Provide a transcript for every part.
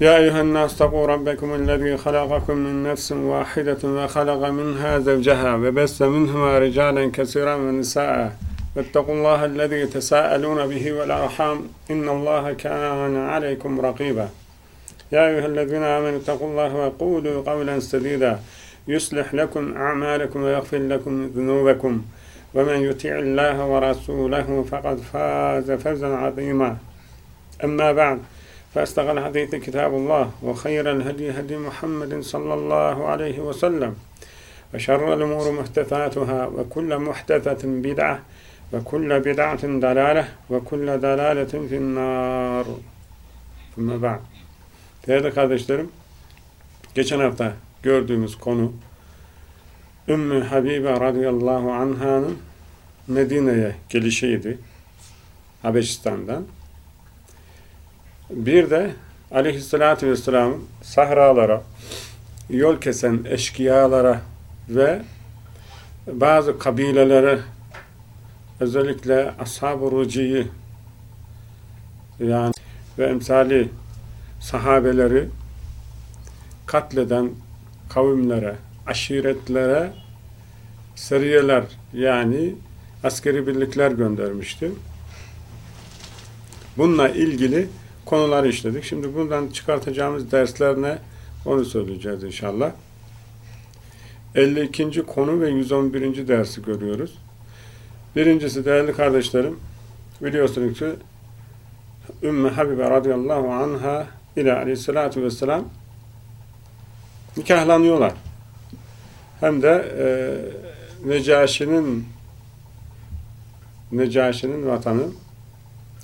يا أيها الناس اتقوا ربكم الذي خلقكم من نفس واحدة وخلق منها زوجها وبث منهما رجالا كثيرا ونساء. واتقوا الله الذي تساءلون به والأرحام. إن الله كان عليكم رقيبا. يا أيها الذين آمنوا اتقوا الله وقولوا قولا سديدا. يصلح لكم أعمالكم ويغفر لكم ذنوبكم. ومن يطع الله ورسوله فقد فاز فوزا عظيما. أما بعد فاستغل الحديث كتاب الله وخير الهدي هدي محمد صلى الله عليه وسلم وشر الأمور محدثاتها وكل محدثة بدعة وكل بدعة دلالة وكل دلالة في النار ثم بعد Değerli kardeşlerim, geçen hafta gördüğümüz konu Ümmü Habibe radıyallahu anh'ın Medine'ye gelişiydi. Habeşistan'dan. Bir de aleyhissalatü vesselam sahralara, yol kesen eşkıyalara ve bazı kabilelere özellikle ashab-ı ruciyi yani ve emsali sahabeleri katleden kavimlere, aşiretlere seriyeler yani askeri birlikler göndermişti. Bununla ilgili konuları işledik. Şimdi bundan çıkartacağımız dersler ne? Onu söyleyeceğiz inşallah. 52. konu ve 111. dersi görüyoruz. Birincisi değerli kardeşlerim, biliyorsunuz ki Ümmü Habibe radıyallahu anha ile aleyhissalatu vesselam nikahlanıyorlar. Hem de e, Necaşi'nin Necaşi'nin vatanı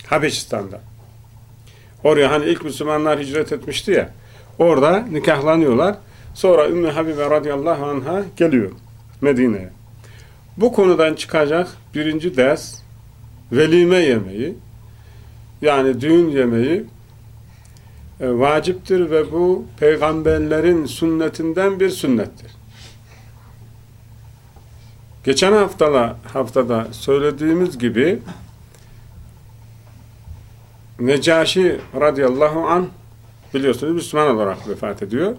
Habeşistan'da. Oraya hani ilk Müslümanlar hicret etmişti ya, orada nikahlanıyorlar. Sonra Ümmü Habibe radıyallahu anh'a geliyor Medine'ye. Bu konudan çıkacak birinci ders velime yemeği yani düğün yemeği e, vaciptir ve bu peygamberlerin sünnetinden bir sünnettir. Geçen haftala, haftada söylediğimiz gibi Necaşi radıyallahu an biliyorsunuz Müslüman olarak vefat ediyor.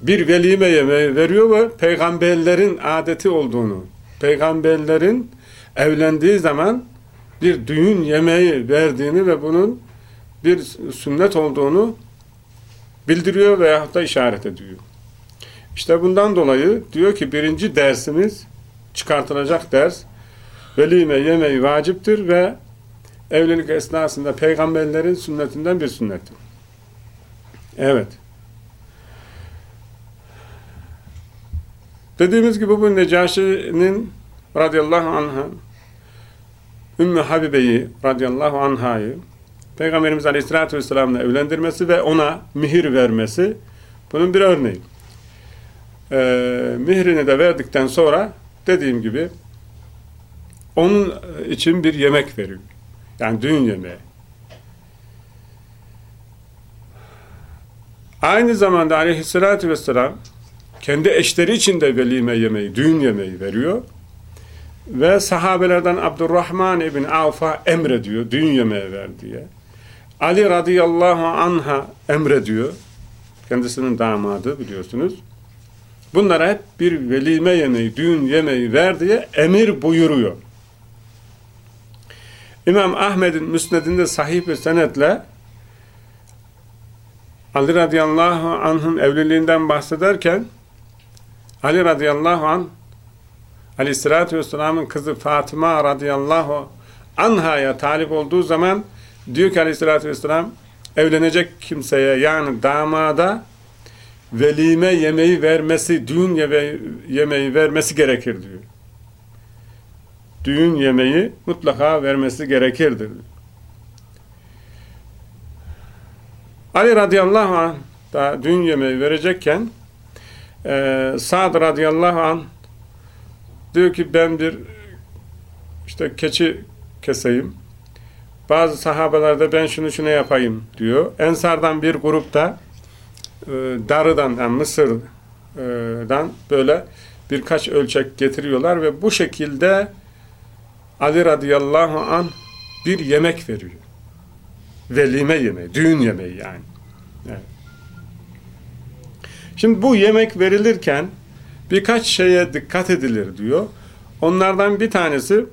Bir velime yemeği veriyor ve peygamberlerin adeti olduğunu, peygamberlerin evlendiği zaman bir düğün yemeği verdiğini ve bunun bir sünnet olduğunu bildiriyor veya da işaret ediyor. İşte bundan dolayı diyor ki birinci dersimiz çıkartılacak ders velime yemeği vaciptir ve evlilik esnasında peygamberlerin sünnetinden bir sünnettir. Evet. Dediğimiz gibi bu Necaşi'nin radıyallahu anh'a Ümmü Habibe'yi radıyallahu anh'a'yı Peygamberimiz Aleyhisselatü Vesselam'la evlendirmesi ve ona mihir vermesi bunun bir örneği. Ee, mihrini de verdikten sonra dediğim gibi onun için bir yemek veriyor. Yani düğün yemeği. Aynı zamanda Aleyhisselatü Vesselam kendi eşleri için de velime yemeği, düğün yemeği veriyor. Ve sahabelerden Abdurrahman ibn Avf'a emrediyor, düğün yemeği ver diye. Ali radıyallahu anh'a emrediyor. Kendisinin damadı biliyorsunuz. Bunlara hep bir velime yemeği, düğün yemeği ver diye emir buyuruyor. İmam Ahmed'in müsnedinde sahih bir senetle Ali radıyallahu anh'ın evliliğinden bahsederken Ali radıyallahu anh aleyhissalatü vesselamın kızı Fatıma radıyallahu anhaya talip olduğu zaman diyor ki aleyhissalatü vesselam evlenecek kimseye yani damada velime yemeği vermesi, düğün yemeği vermesi gerekir diyor. Düğün yemeği mutlaka vermesi gerekirdir. Ali radıyallahu anh da düğün yemeği verecekken e, Sa'd radıyallahu anh diyor ki ben bir işte keçi keseyim. Bazı sahabeler ben şunu şunu yapayım diyor. Ensardan bir grupta e, Darı'dan yani Mısır'dan böyle birkaç ölçek getiriyorlar ve bu şekilde Ali radıyallahu an bir yemek veriyor. Velime yemeği, düğün yemeği yani. Evet. Şimdi bu yemek verilirken birkaç şeye dikkat edilir diyor. Onlardan bir tanesi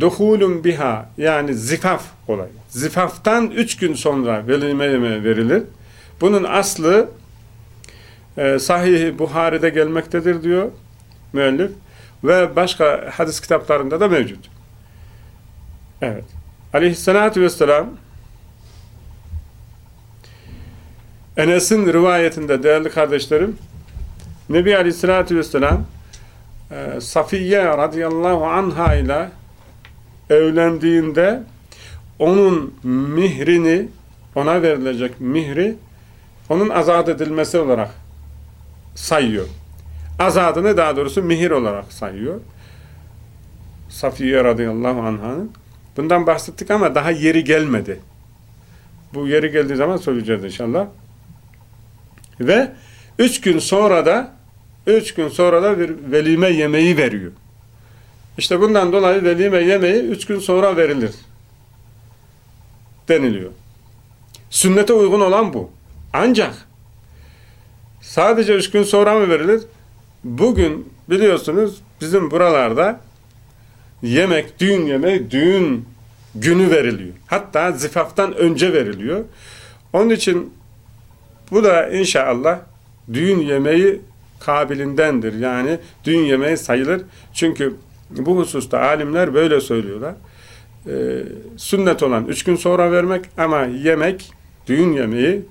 duhulun biha yani zifaf olayı. Zifaftan üç gün sonra velime yemeği verilir. Bunun aslı e, sahih Buhari'de gelmektedir diyor müellif ve başka hadis kitaplarında da mevcut. Evet. Aleyhissalatü vesselam Enes'in rivayetinde değerli kardeşlerim Nebi Aleyhisselatü Vesselam e, Safiye radıyallahu anha ile evlendiğinde onun mihrini ona verilecek mihri onun azat edilmesi olarak sayıyor. Azadını daha doğrusu mihir olarak sayıyor. Safiye radıyallahu anh'ın. Bundan bahsettik ama daha yeri gelmedi. Bu yeri geldiği zaman söyleyeceğiz inşallah. Ve üç gün sonra da üç gün sonra da bir velime yemeği veriyor. İşte bundan dolayı velime yemeği üç gün sonra verilir. Deniliyor. Sünnete uygun olan bu. Ancak sadece üç gün sonra mı verilir? Bugün biliyorsunuz bizim buralarda yemek, düğün yemeği, düğün günü veriliyor. Hatta zifaftan önce veriliyor. Onun için bu da inşallah düğün yemeği kabilindendir. Yani düğün yemeği sayılır. Çünkü bu hususta alimler böyle söylüyorlar. Ee, sünnet olan üç gün sonra vermek ama yemek, düğün yemeği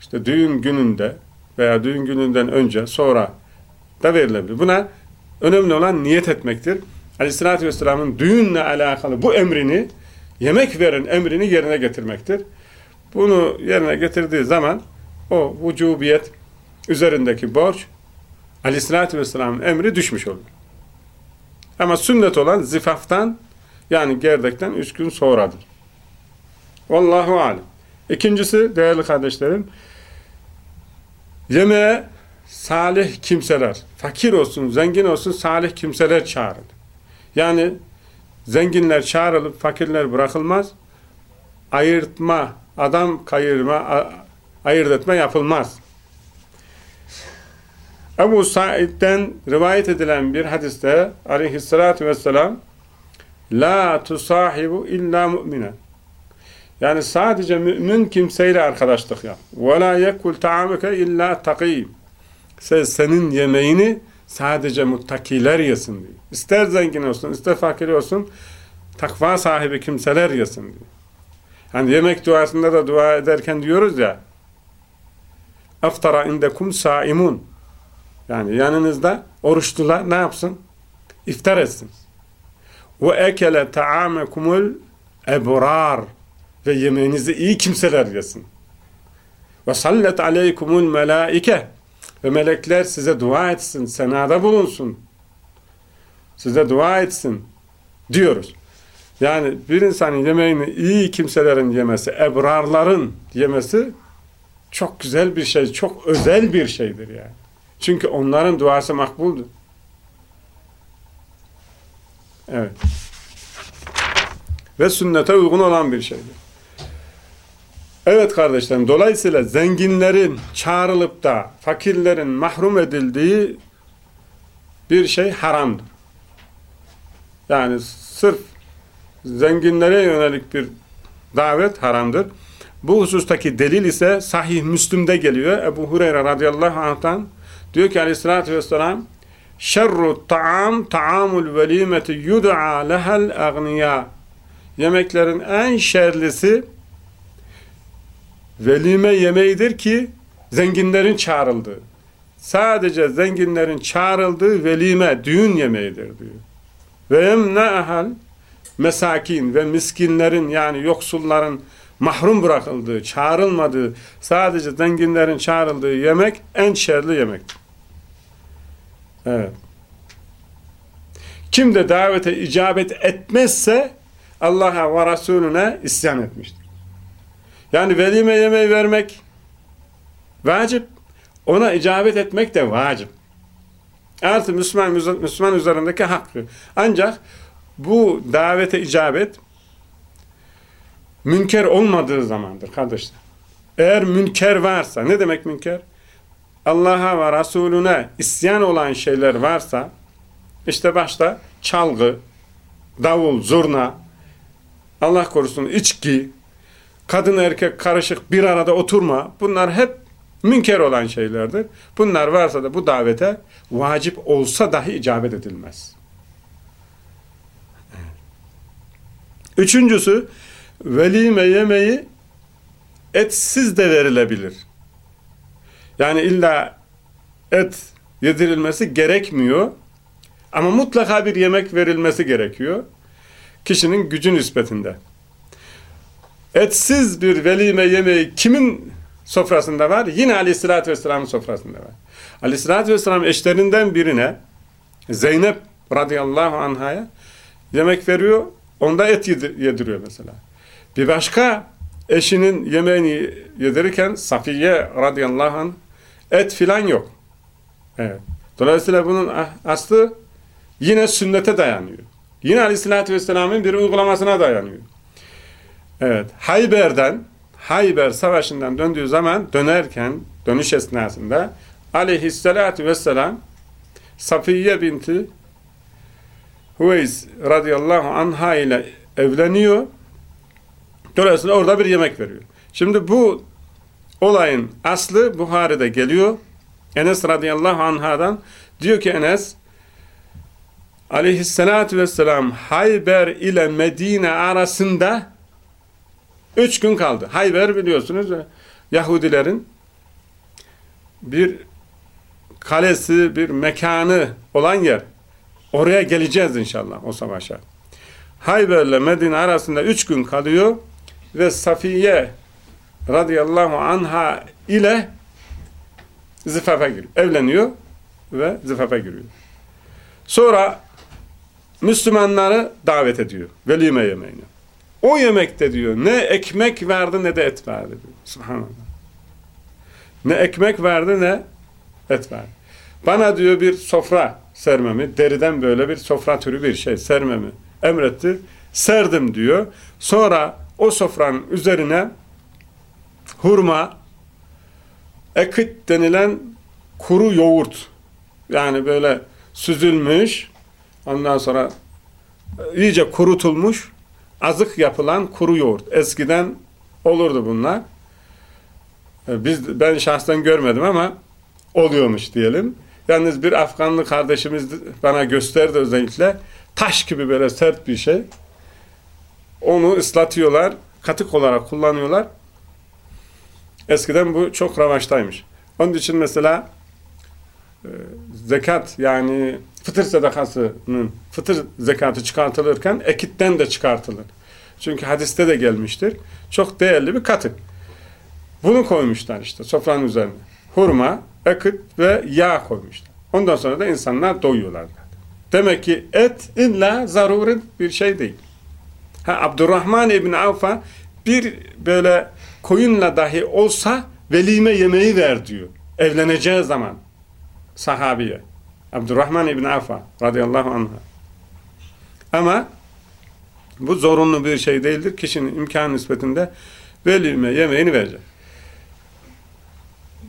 işte düğün gününde veya düğün gününden önce sonra da verilebilir. Buna önemli olan niyet etmektir. Aleyhissalatü Vesselam'ın düğünle alakalı bu emrini, yemek veren emrini yerine getirmektir. Bunu yerine getirdiği zaman o vücubiyet üzerindeki borç Aleyhissalatü Vesselam'ın emri düşmüş olur. Ama sünnet olan zifaftan yani gerdekten üç gün sonradır. Vallahu alem. İkincisi değerli kardeşlerim yemeğe salih kimseler, fakir olsun, zengin olsun salih kimseler çağırılır. Yani zenginler çağrılıp fakirler bırakılmaz. Ayırtma, adam kayırma, ayırt etme yapılmaz. Ebu Said'den rivayet edilen bir hadiste aleyhissalatü vesselam La tusahibu illa mu'mine Yani sadece mümin kimseyle arkadaşlık yap. Ve la yekul ta'amuke illa takî Sen senin yemeğini sadece muttakiler yesin diyor. İster zengin olsun, ister fakir olsun takva sahibi kimseler yesin diyor. Yani yemek duasında da dua ederken diyoruz ya aftara indekum saimun yani yanınızda oruçlular ne yapsın? İftar etsin. Ekele ta'amekumul ebrar ve yemeğinizi iyi kimseler yesin. Sallet aleykumul melaike ve melekler size dua etsin, senada bulunsun. Size dua etsin diyoruz. Yani bir insanın yemeğini iyi kimselerin yemesi, ebrarların yemesi çok güzel bir şey, çok özel bir şeydir yani. Çünkü onların duası makbuldur. Evet. Ve sünnete uygun olan bir şeydir. Evet kardeşlerim, dolayısıyla zenginlerin çağrılıp da fakirlerin mahrum edildiği bir şey haramdır. Yani sırf zenginlere yönelik bir davet haramdır. Bu husustaki delil ise sahih Müslüm'de geliyor. Ebu Hureyre radıyallahu anh'tan diyor ki aleyhissalatü vesselam şerru ta'am ta'amul velimeti yud'a lehel agniya yemeklerin en şerlisi velime yemeğidir ki zenginlerin çağrıldığı. Sadece zenginlerin çağrıldığı velime, düğün yemeğidir diyor. Ve emne'ehel mesakin ve miskinlerin yani yoksulların mahrum bırakıldığı, çağrılmadığı, sadece zenginlerin çağrıldığı yemek en şerli yemektir. Evet. Kim de davete icabet etmezse Allah'a ve Resulüne isyan etmiştir. Yani velime yemeği vermek vacip. Ona icabet etmek de vacip. Artı Müslüman, Müslüman üzerindeki hakkı. Ancak bu davete icabet münker olmadığı zamandır kardeşler. Eğer münker varsa, ne demek münker? Allah'a ve Resulüne isyan olan şeyler varsa, işte başta çalgı, davul, zurna, Allah korusun içki, kadın erkek karışık bir arada oturma, bunlar hep münker olan şeylerdir. Bunlar varsa da bu davete vacip olsa dahi icabet edilmez. Üçüncüsü, velime yemeği etsiz de verilebilir. Yani illa et yedirilmesi gerekmiyor. Ama mutlaka bir yemek verilmesi gerekiyor. Kişinin gücü nispetinde. Etsiz bir velime yemeği kimin sofrasında var? Yine aleyhissalatü vesselamın sofrasında var. Aleyhissalatü vesselam eşlerinden birine Zeynep radıyallahu anhaya yemek veriyor. Onda et yediriyor mesela. Bir başka eşinin yemeğini yedirirken Safiye radıyallahu anh et filan yok. Evet. Dolayısıyla bunun aslı yine sünnete dayanıyor. Yine aleyhissalatü vesselamın bir uygulamasına dayanıyor. Evet. Hayber'den Hayber Savaşı'ndan döndüğü zaman dönerken dönüş esnasında aleyhissalatü vesselam Safiye binti Hüveys radıyallahu anha ile evleniyor. Dolayısıyla orada bir yemek veriyor. Şimdi bu olayın aslı Buhari'de geliyor. Enes radıyallahu anhadan diyor ki Enes aleyhissalatü vesselam Hayber ile Medine arasında üç gün kaldı. Hayber biliyorsunuz Yahudilerin bir kalesi, bir mekanı olan yer. Oraya geleceğiz inşallah o savaşa. Hayber ile Medine arasında üç gün kalıyor ve Safiye radıyallahu anha ile zifafa giriyor. Evleniyor ve zifafa giriyor. Sonra Müslümanları davet ediyor. Velime yemeğine. O yemekte diyor ne ekmek verdi ne de et verdi diyor. Subhanallah. Ne ekmek verdi ne et verdi. Bana diyor bir sofra sermemi, deriden böyle bir sofra türü bir şey sermemi emretti. Serdim diyor. Sonra o sofranın üzerine hurma, ekit denilen kuru yoğurt yani böyle süzülmüş ondan sonra iyice kurutulmuş azık yapılan kuru yoğurt. Eskiden olurdu bunlar. E, biz ben şahsen görmedim ama oluyormuş diyelim. Yalnız bir Afganlı kardeşimiz bana gösterdi özellikle. Taş gibi böyle sert bir şey. Onu ıslatıyorlar. Katık olarak kullanıyorlar. Eskiden bu çok ravaçtaymış. Onun için mesela e, zekat yani fıtır sadakasının fıtır zekatı çıkartılırken ekitten de çıkartılır. Çünkü hadiste de gelmiştir. Çok değerli bir katık. Bunu koymuşlar işte sofranın üzerine. Hurma, ekit ve yağ koymuşlar. Ondan sonra da insanlar doyuyorlar. Demek ki et illa zarurin bir şey değil. Ha, Abdurrahman İbni Avf'a bir böyle koyunla dahi olsa velime yemeği ver diyor. Evleneceği zaman sahabiye. Abdurrahman İbni Avf'a radıyallahu anh. Ama bu zorunlu bir şey değildir. Kişinin imkan nispetinde velime yemeğini verecek.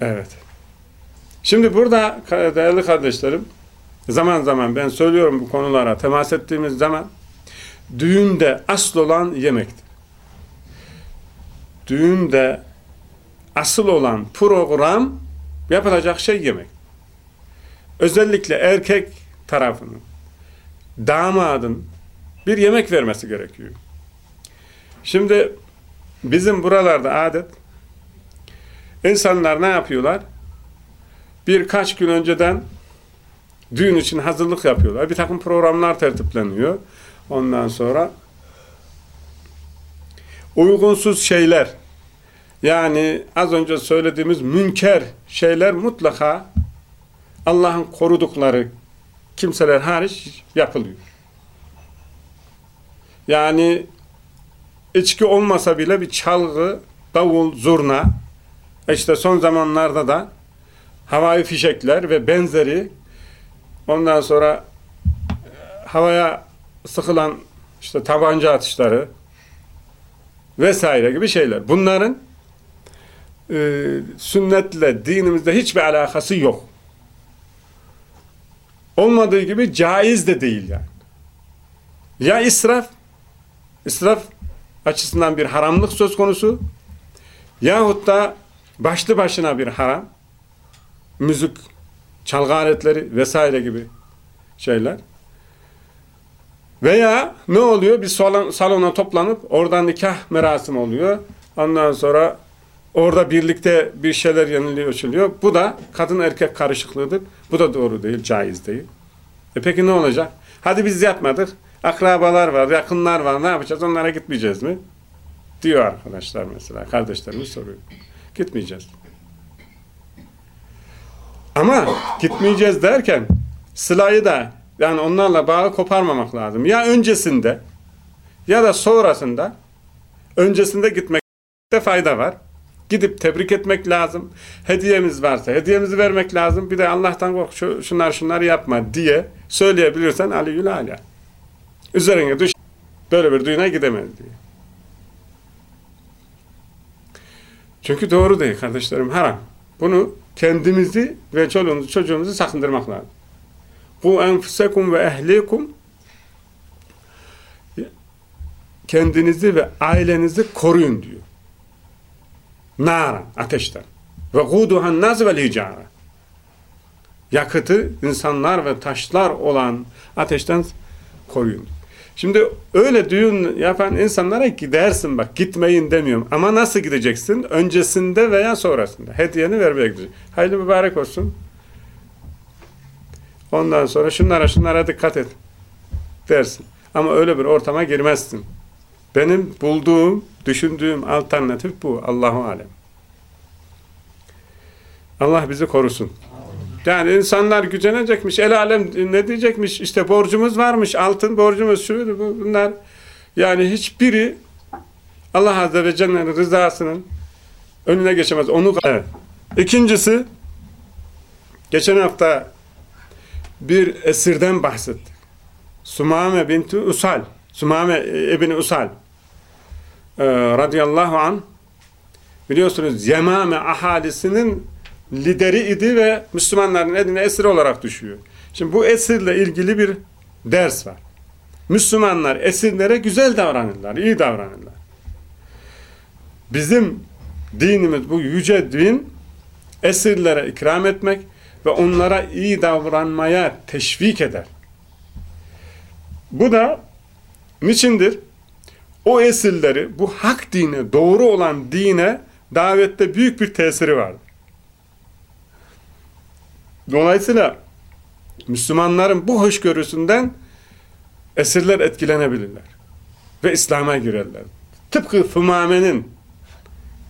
Evet. Şimdi burada değerli kardeşlerim zaman zaman ben söylüyorum bu konulara temas ettiğimiz zaman düğünde asıl olan yemektir. Düğünde asıl olan program yapılacak şey yemek. Özellikle erkek tarafının damadın bir yemek vermesi gerekiyor. Şimdi bizim buralarda adet insanlar ne yapıyorlar? Birkaç gün önceden düğün için hazırlık yapıyorlar. Bir takım programlar tertipleniyor. Ondan sonra uygunsuz şeyler yani az önce söylediğimiz münker şeyler mutlaka Allah'ın korudukları kimseler hariç yapılıyor. Yani içki olmasa bile bir çalgı, davul, zurna işte son zamanlarda da havai fişekler ve benzeri ondan sonra e, havaya sıkılan işte tabanca atışları vesaire gibi şeyler. Bunların e, sünnetle dinimizde hiçbir alakası yok. Olmadığı gibi caiz de değil yani. Ya israf, israf açısından bir haramlık söz konusu yahut da başlı başına bir haram, müzik, çalgı aletleri vesaire gibi şeyler. Veya ne oluyor? Bir salon, salona toplanıp oradan nikah merasimi oluyor. Ondan sonra orada birlikte bir şeyler yeniliyor, açılıyor. Bu da kadın erkek karışıklığıdır. Bu da doğru değil, caiz değil. E peki ne olacak? Hadi biz yapmadık. Akrabalar var, yakınlar var. Ne yapacağız? Onlara gitmeyeceğiz mi? Diyor arkadaşlar mesela. Kardeşlerimiz soruyor. Gitmeyeceğiz. Ama gitmeyeceğiz derken sılayı da yani onlarla bağı koparmamak lazım. Ya öncesinde ya da sonrasında öncesinde gitmekte fayda var. Gidip tebrik etmek lazım. Hediyemiz varsa hediyemizi vermek lazım. Bir de Allah'tan kork şu, şunlar şunlar yapma diye söyleyebilirsen aliyül ala. Üzerine düş böyle bir düğüne gidemez diye. Çünkü doğru değil kardeşlerim haram. Bunu kendimizi ve çoluğumuzu çocuğumuzu sakındırmak lazım. Bu enfusekum ve ehlikum kendinizi ve ailenizi koruyun diyor. Nara, ateşten. Ve guduhan naz vel hicara. Yakıtı insanlar ve taşlar olan ateşten koruyun. Şimdi öyle düğün yapan insanlara gidersin bak gitmeyin demiyorum. Ama nasıl gideceksin? Öncesinde veya sonrasında. Hediyeni vermeye gideceksin. Hayırlı mübarek olsun. Ondan sonra şunlara şunlara dikkat et dersin. Ama öyle bir ortama girmezsin. Benim bulduğum, düşündüğüm alternatif bu. Allahu alem. Allah bizi korusun. Yani insanlar gücenecekmiş, el alem ne diyecekmiş, işte borcumuz varmış, altın borcumuz, şu bunlar. Yani hiçbiri Allah Azze ve Celle'nin rızasının önüne geçemez. Onu evet. İkincisi, geçen hafta bir esirden bahsettik. Sumame binti Usal, Sumame ibni Usal ee, radıyallahu an biliyorsunuz Yemame ahalisinin lideri idi ve Müslümanların eline esir olarak düşüyor. Şimdi bu esirle ilgili bir ders var. Müslümanlar esirlere güzel davranırlar, iyi davranırlar. Bizim dinimiz bu yüce din esirlere ikram etmek ve onlara iyi davranmaya teşvik eder. Bu da niçindir? O esirleri bu hak dine, doğru olan dine davette büyük bir tesiri vardır. Dolayısıyla Müslümanların bu hoşgörüsünden esirler etkilenebilirler. Ve İslam'a girerler. Tıpkı Fümame'nin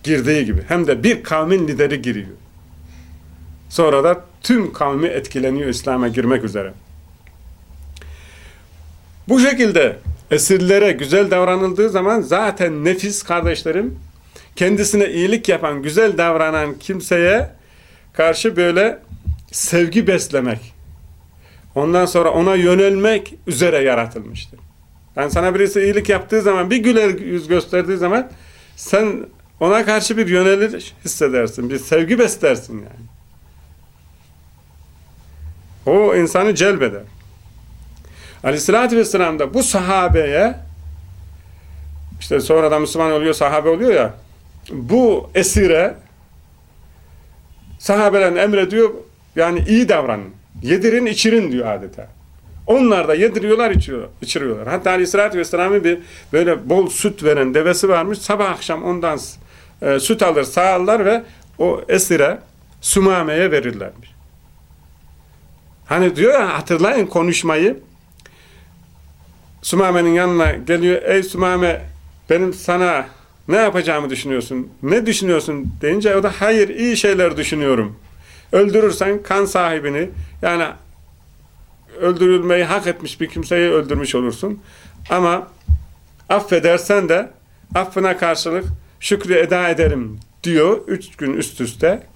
girdiği gibi. Hem de bir kavmin lideri giriyor. Sonra da tüm kavmi etkileniyor İslam'a girmek üzere. Bu şekilde esirlere güzel davranıldığı zaman zaten nefis kardeşlerim kendisine iyilik yapan, güzel davranan kimseye karşı böyle sevgi beslemek, ondan sonra ona yönelmek üzere yaratılmıştır. Yani sana birisi iyilik yaptığı zaman, bir güler yüz gösterdiği zaman sen ona karşı bir yöneliş hissedersin, bir sevgi beslersin yani. O insanı celbeder. Aleyhissalatü vesselam da bu sahabeye işte sonradan Müslüman oluyor, sahabe oluyor ya bu esire sahabelerin emrediyor yani iyi davranın. Yedirin, içirin diyor adeta. Onlar da yediriyorlar, içiyor, içiriyorlar. Hatta Aleyhisselatü Vesselam'ın bir böyle bol süt veren devesi varmış. Sabah akşam ondan e, süt alır, sağırlar ve o esire, sumameye verirlermiş. Hani diyor ya hatırlayın konuşmayı. Sumame'nin yanına geliyor. Ey Sumame benim sana Ne yapacağımı düşünüyorsun? Ne düşünüyorsun deyince o da hayır iyi şeyler düşünüyorum. Öldürürsen kan sahibini yani öldürülmeyi hak etmiş bir kimseyi öldürmüş olursun. Ama affedersen de affına karşılık şükrü eda ederim diyor üç gün üst üste.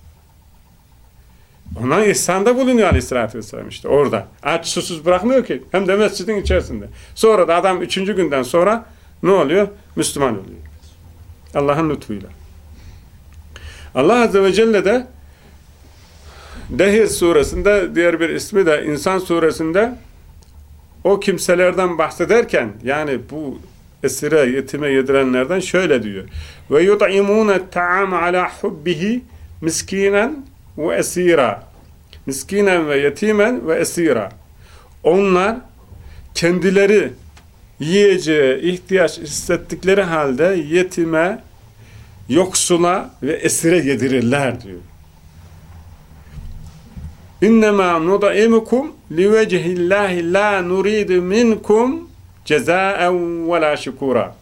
Ona ihsanda bulunuyor aleyhissalatü vesselam işte orada. Aç susuz bırakmıyor ki. Hem de mescidin içerisinde. Sonra da adam üçüncü günden sonra ne oluyor? Müslüman oluyor. Allah'ın lütfuyla. Allah Azze ve Celle de Dehir suresinde diğer bir ismi de İnsan suresinde o kimselerden bahsederken yani bu esire, yetime yedirenlerden şöyle diyor. Ve yut'imûne ta'am ala hubbihi miskinen ve esira. Miskinen ve yetimen ve esira. Onlar kendileri yiyeceğe ihtiyaç hissettikleri halde yetime, yoksula ve esire yedirirler diyor. İnnemâ nud'imukum livecihillahi la nuridu minkum cezaen ve la şükura.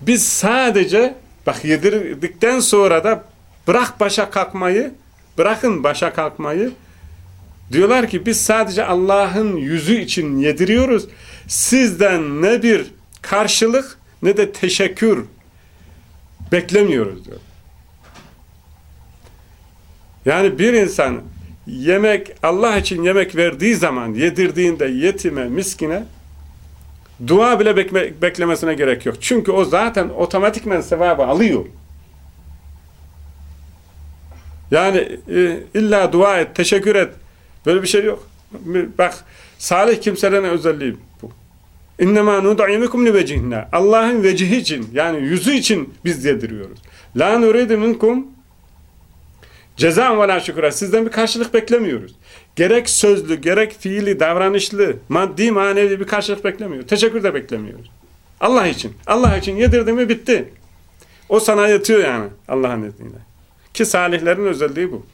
Biz sadece bak yedirdikten sonra da bırak başa kalkmayı, bırakın başa kalkmayı. Diyorlar ki biz sadece Allah'ın yüzü için yediriyoruz. Sizden ne bir karşılık ne de teşekkür beklemiyoruz diyor. Yani bir insan yemek Allah için yemek verdiği zaman yedirdiğinde yetime, miskine dua bile bekle, beklemesine gerek yok. Çünkü o zaten otomatikmen sevabı alıyor. Yani e, illa dua et, teşekkür et. Böyle bir şey yok. Bak salih kimselerin özelliği bu. İnnemâ nud'imukum li vecihna. Allah'ın vecihi için yani yüzü için biz yediriyoruz. La nuridu minkum Ceza ve la şükra. Sizden bir karşılık beklemiyoruz. Gerek sözlü, gerek fiili, davranışlı, maddi, manevi bir karşılık beklemiyoruz. Teşekkür de beklemiyoruz. Allah için. Allah için yedirdi mi bitti. O sana yetiyor yani Allah'ın izniyle. Ki salihlerin özelliği bu.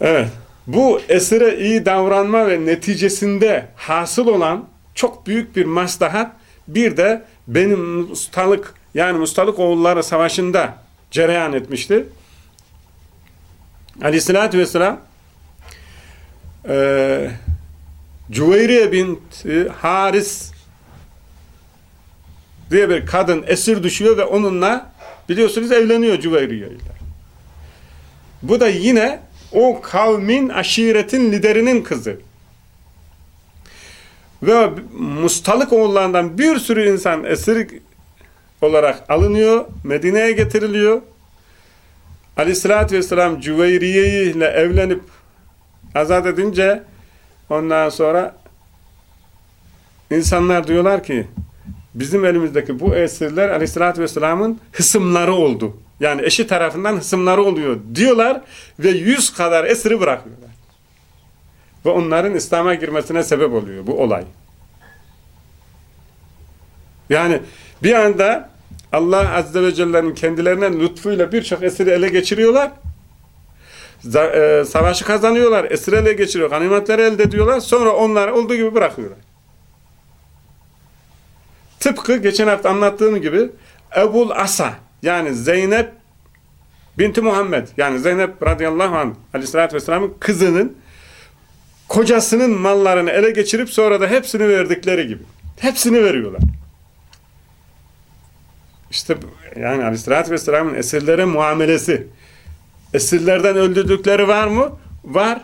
Evet. Bu esire iyi davranma ve neticesinde hasıl olan çok büyük bir maslahat bir de benim ustalık yani Mustalık oğulları savaşında cereyan etmişti. Aleyhissalatü vesselam e, Cüveyriye bint Haris diye bir kadın esir düşüyor ve onunla biliyorsunuz evleniyor Cüveyriye ile. Bu da yine o kavmin, aşiretin liderinin kızı. Ve mustalık oğullarından bir sürü insan esir olarak alınıyor, Medine'ye getiriliyor. Aleyhissalatü vesselam Cüveyriye ile evlenip azat edince ondan sonra insanlar diyorlar ki bizim elimizdeki bu esirler Aleyhissalatü vesselamın hısımları oldu. Yani eşi tarafından hısımları oluyor diyorlar ve yüz kadar esiri bırakıyorlar. Ve onların İslam'a girmesine sebep oluyor bu olay. Yani bir anda Allah Azze ve Celle'nin kendilerine lütfuyla birçok esiri ele geçiriyorlar. E, savaşı kazanıyorlar. Esir ele geçiriyor. Ganimetleri elde ediyorlar. Sonra onları olduğu gibi bırakıyorlar. Tıpkı geçen hafta anlattığım gibi Ebul Asa yani Zeynep binti Muhammed yani Zeynep radıyallahu anh aleyhissalatü vesselamın kızının kocasının mallarını ele geçirip sonra da hepsini verdikleri gibi. Hepsini veriyorlar. İşte yani Aleyhisselatü Vesselam'ın esirlere muamelesi. Esirlerden öldürdükleri var mı? Var.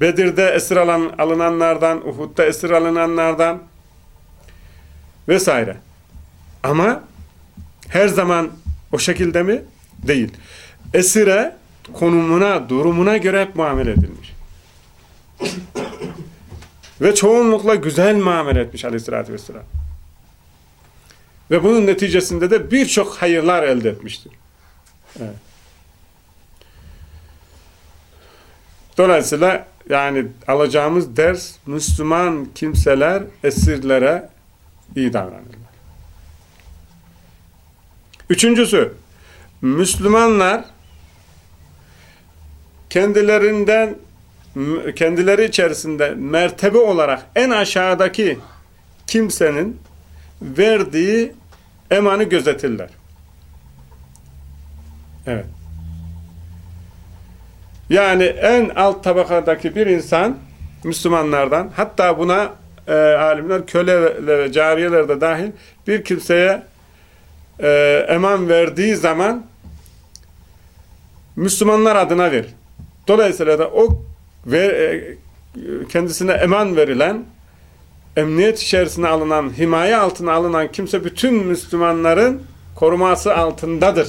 Bedir'de esir alan, alınanlardan, Uhud'da esir alınanlardan vesaire. Ama her zaman o şekilde mi? Değil. Esire konumuna, durumuna göre hep muamele edilmiş. Ve çoğunlukla güzel muamele etmiş aleyhissalatü vesselam. Ve bunun neticesinde de birçok hayırlar elde etmiştir. Evet. Dolayısıyla yani alacağımız ders Müslüman kimseler esirlere iyi davranırlar. Üçüncüsü Müslümanlar kendilerinden kendileri içerisinde mertebe olarak en aşağıdaki kimsenin verdiği emanı gözetirler. Evet. Yani en alt tabakadaki bir insan Müslümanlardan hatta buna e, alimler köle ve cariyeler de dahil bir kimseye e, eman verdiği zaman Müslümanlar adına verir. Dolayısıyla da o ve e, kendisine eman verilen emniyet içerisine alınan, himaye altına alınan kimse bütün Müslümanların koruması altındadır.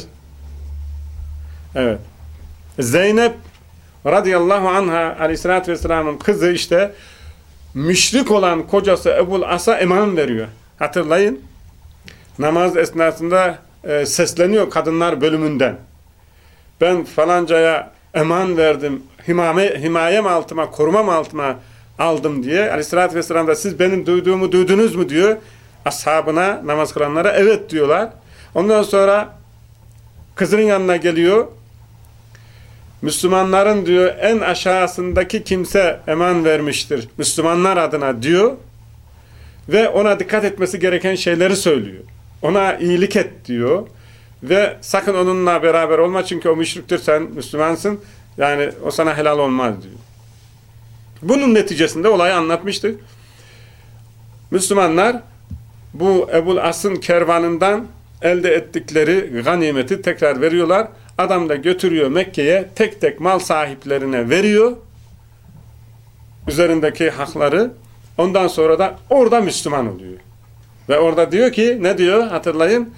Evet. Zeynep radıyallahu anha aleyhissalatü vesselamın kızı işte müşrik olan kocası Ebul As'a eman veriyor. Hatırlayın. Namaz esnasında e, sesleniyor kadınlar bölümünden. Ben falancaya eman verdim, himame, himayem altıma, korumam altıma aldım diye. Aleyhissalatü vesselam da siz benim duyduğumu duydunuz mu diyor. Ashabına, namaz kılanlara evet diyorlar. Ondan sonra kızının yanına geliyor. Müslümanların diyor en aşağısındaki kimse eman vermiştir. Müslümanlar adına diyor. Ve ona dikkat etmesi gereken şeyleri söylüyor. Ona iyilik et diyor. Ve sakın onunla beraber olma çünkü o müşriktir sen Müslümansın. Yani o sana helal olmaz diyor. Bunun neticesinde olayı anlatmıştık. Müslümanlar bu Ebul As'ın kervanından elde ettikleri ganimeti tekrar veriyorlar. Adam da götürüyor Mekke'ye tek tek mal sahiplerine veriyor. Üzerindeki hakları. Ondan sonra da orada Müslüman oluyor. Ve orada diyor ki ne diyor hatırlayın.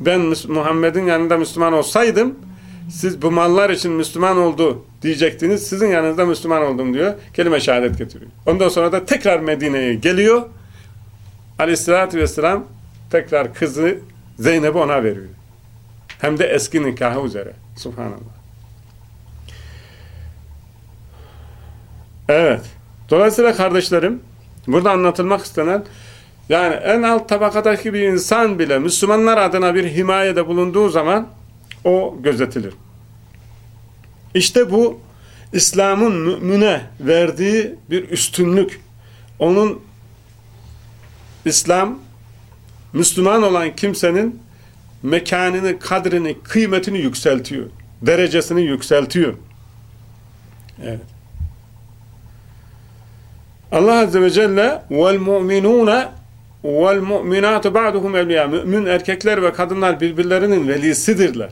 Ben Muhammed'in yanında Müslüman olsaydım siz bu mallar için Müslüman oldu diyecektiniz. Sizin yanınızda Müslüman oldum diyor. Kelime şehadet getiriyor. Ondan sonra da tekrar Medine'ye geliyor. Aleyhissalatü vesselam tekrar kızı Zeynep'i ona veriyor. Hem de eski nikahı üzere. Subhanallah. Evet. Dolayısıyla kardeşlerim burada anlatılmak istenen yani en alt tabakadaki bir insan bile Müslümanlar adına bir himayede bulunduğu zaman o gözetilir. İşte bu İslam'ın mümine verdiği bir üstünlük. Onun İslam Müslüman olan kimsenin mekanını, kadrini, kıymetini yükseltiyor. Derecesini yükseltiyor. Evet. Allah Azze ve Celle vel mu'minâtu ba'duhum evliya mümin erkekler ve kadınlar birbirlerinin velisidirler.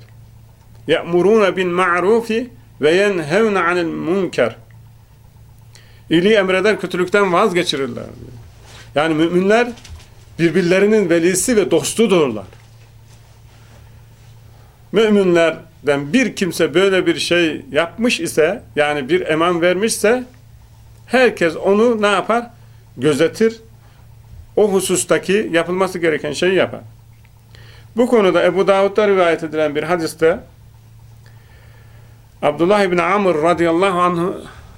Ma'rufi ve yenhevne anil münker. İyiliği emreder, kötülükten vazgeçirirler. Yani müminler birbirlerinin velisi ve dostudurlar. Müminlerden bir kimse böyle bir şey yapmış ise, yani bir eman vermişse, herkes onu ne yapar? Gözetir. O husustaki yapılması gereken şeyi yapar. Bu konuda Ebu Davud'da rivayet edilen bir hadiste Abdullah İbni Amr radıyallahu anh,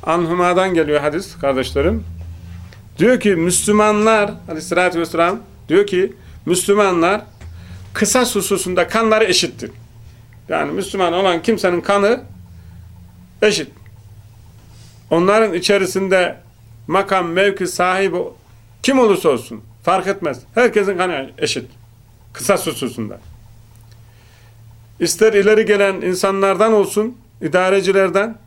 anhuma'dan geliyor hadis kardeşlerim. Diyor ki Müslümanlar aleyhissalatü vesselam diyor ki Müslümanlar kısas hususunda kanları eşittir. Yani Müslüman olan kimsenin kanı eşit. Onların içerisinde makam, mevki sahibi kim olursa olsun fark etmez. Herkesin kanı eşit. Kısas hususunda. İster ileri gelen insanlardan olsun, idarecilerden,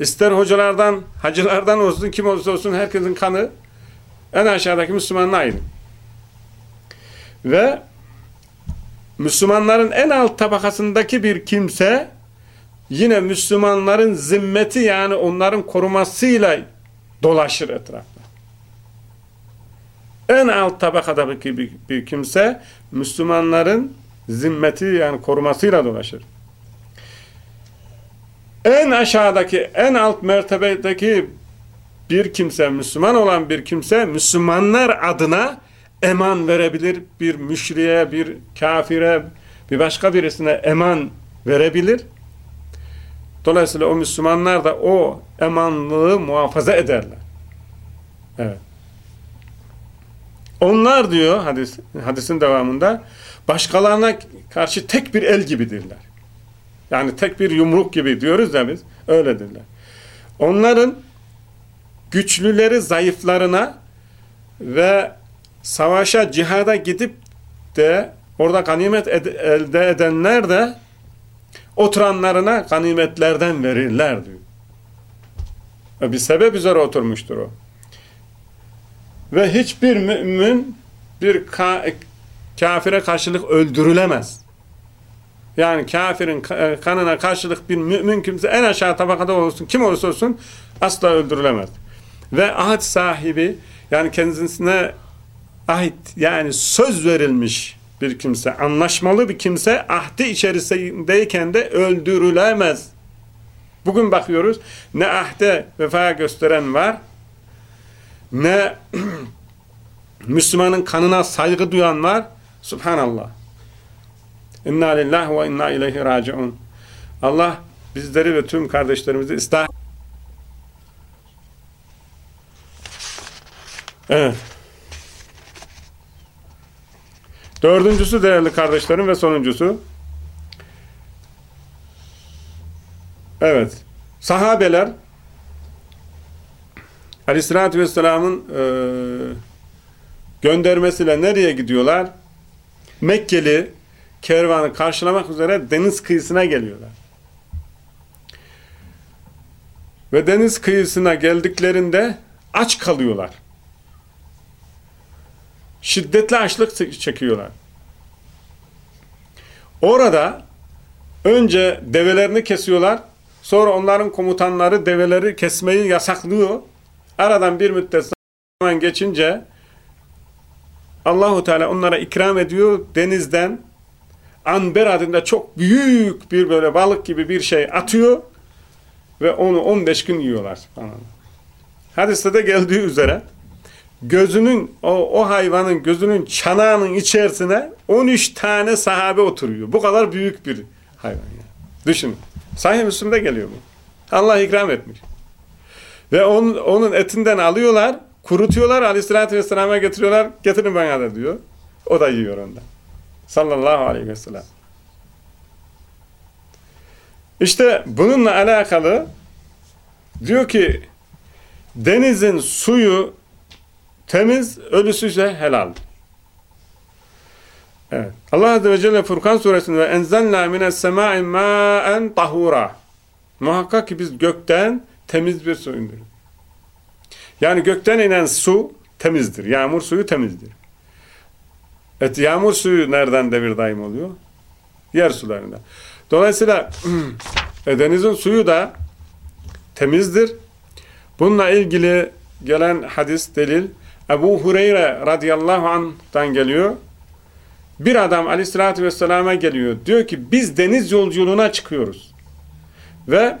ister hocalardan, hacılardan olsun, kim olursa olsun herkesin kanı en aşağıdaki Müslümanın aynı. Ve Müslümanların en alt tabakasındaki bir kimse yine Müslümanların zimmeti yani onların korumasıyla dolaşır etrafta. En alt tabakadaki bir, bir kimse Müslümanların zimmeti yani korumasıyla dolaşır. En aşağıdaki, en alt mertebedeki bir kimse, Müslüman olan bir kimse, Müslümanlar adına eman verebilir. Bir müşriye, bir kafire, bir başka birisine eman verebilir. Dolayısıyla o Müslümanlar da o emanlığı muhafaza ederler. Evet. Onlar diyor hadis, hadisin devamında başkalarına karşı tek bir el gibidirler. Yani tek bir yumruk gibi diyoruz ya biz. Öyledirler. Onların güçlüleri zayıflarına ve savaşa, cihada gidip de orada ganimet ed elde edenler de oturanlarına ganimetlerden verirler diyor. Bir sebep üzere oturmuştur o. Ve hiçbir mümin bir ka kafire karşılık öldürülemez. Yani kafirin kanına karşılık bir mümin kimse en aşağı tabakada olsun, kim olursa olsun asla öldürülemez. Ve ahit sahibi yani kendisine ahit yani söz verilmiş bir kimse, anlaşmalı bir kimse ahdi içerisindeyken de öldürülemez. Bugün bakıyoruz ne ahde vefa gösteren var ne Müslümanın kanına saygı duyan var. Subhanallah. İnna lillahi ve inna ileyhi raciun. Allah bizleri ve tüm kardeşlerimizi ıslah Evet. Dördüncüsü değerli kardeşlerim ve sonuncusu. Evet. Sahabeler Aleyhisselatü Vesselam'ın e, göndermesiyle nereye gidiyorlar? Mekkeli kervanı karşılamak üzere deniz kıyısına geliyorlar. Ve deniz kıyısına geldiklerinde aç kalıyorlar. Şiddetli açlık çekiyorlar. Orada önce develerini kesiyorlar. Sonra onların komutanları develeri kesmeyi yasaklıyor. Aradan bir müddet zaman geçince Allahu Teala onlara ikram ediyor denizden Anber adında çok büyük bir böyle balık gibi bir şey atıyor ve onu 15 gün yiyorlar. Hadiste de geldiği üzere gözünün o, o hayvanın gözünün çanağının içerisine 13 tane sahabe oturuyor. Bu kadar büyük bir hayvan. Yani. Düşünün. Sahih Müslüm'de geliyor bu. Allah ikram etmiş. Ve onun, onun etinden alıyorlar, kurutuyorlar, aleyhissalatü vesselam'a getiriyorlar, getirin bana da diyor. O da yiyor ondan. Sallallahu aleyhi ve sellem. İşte bununla alakalı diyor ki denizin suyu temiz, ölüsü ise helal. Evet. Allah Azze ve Celle Furkan suresinde enzelna mines semai ma'en tahura. Muhakkak ki biz gökten temiz bir su indirdik. Yani gökten inen su temizdir. Yağmur suyu temizdir. Evet, yağmur suyu nereden devir daim oluyor? Yer sularında. Dolayısıyla e, denizin suyu da temizdir. Bununla ilgili gelen hadis, delil Ebu Hureyre radıyallahu anh'tan geliyor. Bir adam aleyhissalatü vesselama geliyor. Diyor ki biz deniz yolculuğuna çıkıyoruz. Ve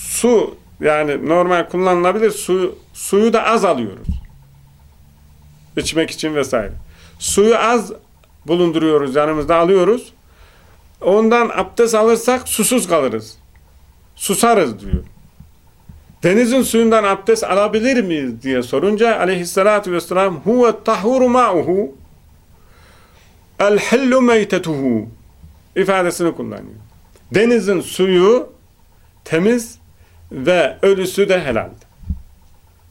su yani normal kullanılabilir su, suyu da az alıyoruz. İçmek için vesaire. Suyu az bulunduruyoruz yanımızda alıyoruz. Ondan abdest alırsak susuz kalırız. Susarız diyor. Denizin suyundan abdest alabilir miyiz diye sorunca aleyhissalatü vesselam huve tahuru ma'uhu el hillu meytetuhu ifadesini kullanıyor. Denizin suyu temiz ve ölüsü de helal.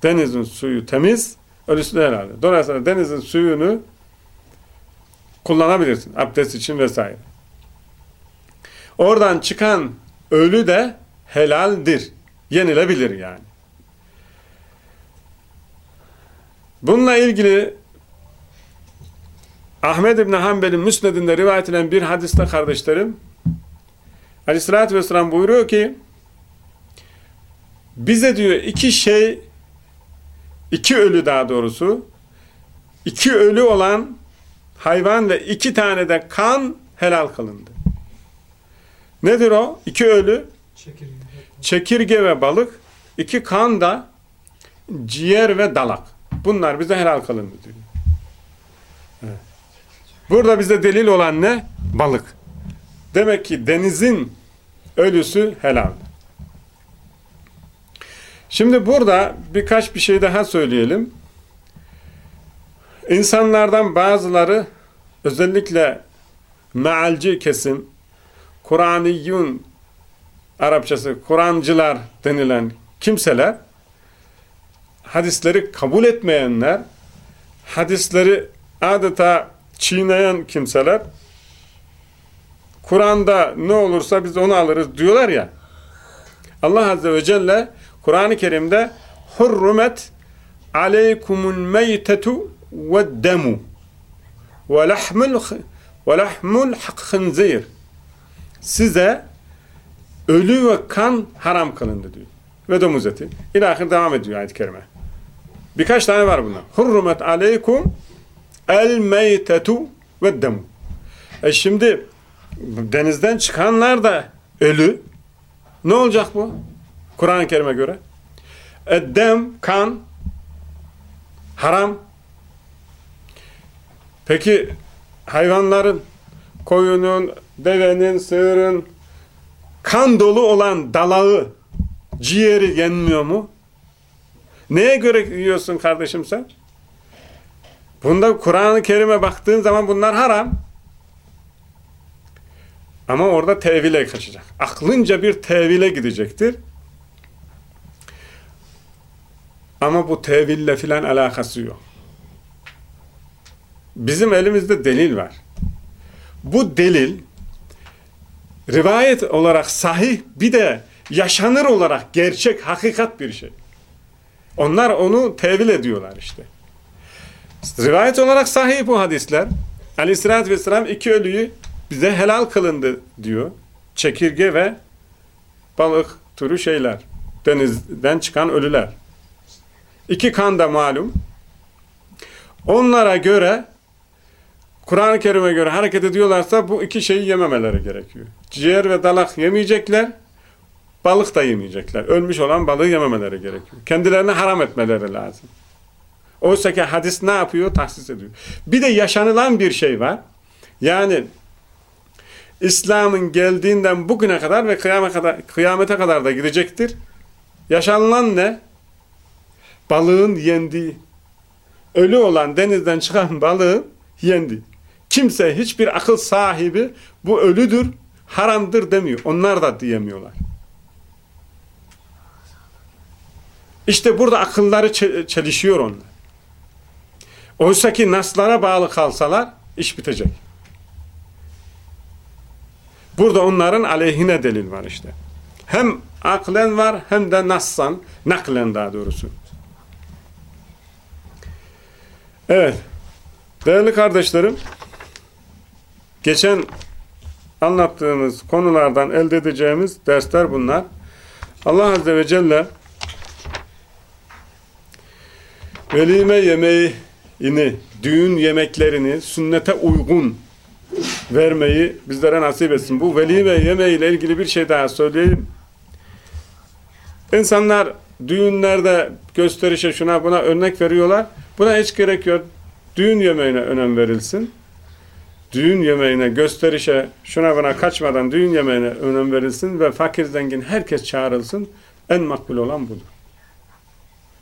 Denizin suyu temiz, ölüsü de helal. Dolayısıyla denizin suyunu kullanabilirsin. Abdest için vesaire. Oradan çıkan ölü de helaldir. Yenilebilir yani. Bununla ilgili Ahmed İbni Hanbel'in müsnedinde rivayet edilen bir hadiste kardeşlerim Aleyhisselatü Vesselam buyuruyor ki bize diyor iki şey iki ölü daha doğrusu iki ölü olan hayvan ve iki tane de kan helal kılındı. Nedir o? İki ölü çekirge, çekirge ve balık iki kan da ciğer ve dalak. Bunlar bize helal kılındı diyor. Burada bize delil olan ne? Balık. Demek ki denizin ölüsü helal. Şimdi burada birkaç bir şey daha söyleyelim. İnsanlardan bazıları özellikle mealci kesim, Kur'aniyyun Arapçası, Kur'ancılar denilen kimseler hadisleri kabul etmeyenler hadisleri adeta çiğneyen kimseler Kur'an'da ne olursa biz onu alırız diyorlar ya. Allah Azze ve Celle Kur'an-ı Kerim'de hurrumet aleykumul meytetu ve demu ve lahmul ve lahmul hınzir size ölü ve kan haram kılındı diyor. Ve domuz eti. İlahir devam ediyor ayet-i kerime. Birkaç tane var bunlar. Hurrumet aleykum el meytetu ve demu. E şimdi denizden çıkanlar da ölü. Ne olacak bu? Kur'an-ı Kerim'e göre. Eddem, kan, haram. Peki hayvanların, koyunun, devenin, sığırın kan dolu olan dalağı, ciğeri yenmiyor mu? Neye göre yiyorsun kardeşim sen? Bunda Kur'an-ı Kerim'e baktığın zaman bunlar haram. Ama orada tevile kaçacak. Aklınca bir tevile gidecektir. Ama bu teville filan alakası yok. Bizim elimizde delil var. Bu delil rivayet olarak sahih bir de yaşanır olarak gerçek, hakikat bir şey. Onlar onu tevil ediyorlar işte. Rivayet olarak sahih bu hadisler. Aleyhissalatü vesselam iki ölüyü bize helal kılındı diyor. Çekirge ve balık türü şeyler. Denizden çıkan ölüler. İki kan da malum. Onlara göre Kur'an-ı Kerim'e göre hareket ediyorlarsa bu iki şeyi yememeleri gerekiyor. Ciğer ve dalak yemeyecekler, balık da yemeyecekler. Ölmüş olan balığı yememeleri gerekiyor. Kendilerine haram etmeleri lazım. Oysa ki hadis ne yapıyor? Tahsis ediyor. Bir de yaşanılan bir şey var. Yani İslam'ın geldiğinden bugüne kadar ve kıyamete kadar, kıyamete kadar da gidecektir. Yaşanılan ne? Balığın yendiği. Ölü olan denizden çıkan balığın yendi. Kimse, hiçbir akıl sahibi bu ölüdür, haramdır demiyor. Onlar da diyemiyorlar. İşte burada akılları çelişiyor onlar. Oysa ki naslara bağlı kalsalar iş bitecek. Burada onların aleyhine delil var işte. Hem aklen var hem de nassan, naklen daha doğrusu. Evet. Değerli kardeşlerim, geçen anlattığımız konulardan elde edeceğimiz dersler bunlar. Allah Azze ve Celle velime yemeğini, düğün yemeklerini sünnete uygun vermeyi bizlere nasip etsin. Bu velime yemeği ile ilgili bir şey daha söyleyeyim. İnsanlar düğünlerde gösterişe şuna buna örnek veriyorlar. Buna hiç gerek yok. Düğün yemeğine önem verilsin. Düğün yemeğine, gösterişe, şuna buna kaçmadan düğün yemeğine önem verilsin ve fakir zengin herkes çağrılsın. En makbul olan budur.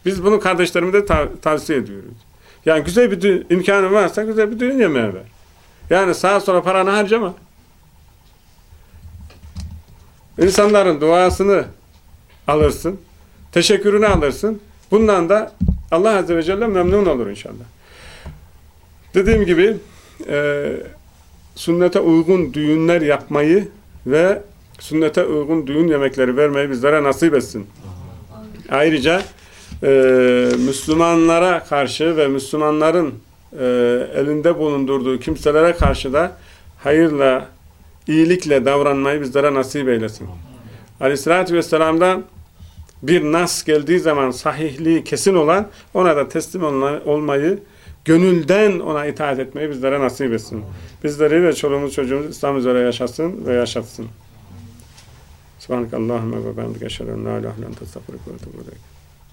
Biz bunu kardeşlerime de ta tavsiye ediyoruz. Yani güzel bir düğün, imkanı varsa güzel bir düğün yemeği ver. Yani sağa sola paranı harcama. İnsanların duasını alırsın. Teşekkürünü alırsın. Bundan da Allah Azze ve Celle memnun olur inşallah. Dediğim gibi e, sünnete uygun düğünler yapmayı ve sünnete uygun düğün yemekleri vermeyi bizlere nasip etsin. Ayrıca e, Müslümanlara karşı ve Müslümanların e, elinde bulundurduğu kimselere karşı da hayırla, iyilikle davranmayı bizlere nasip eylesin. Aleyhissalatü Vesselam'dan bir nas geldiği zaman sahihliği kesin olan ona da teslim olmayı gönülden ona itaat etmeyi bizlere nasip etsin. Bizleri ve çoluğumuz çocuğumuz İslam üzere yaşasın ve yaşatsın. Subhanakallahümme ve de eşhedü en la ilahe illallah ve estağfiruke ve etûbü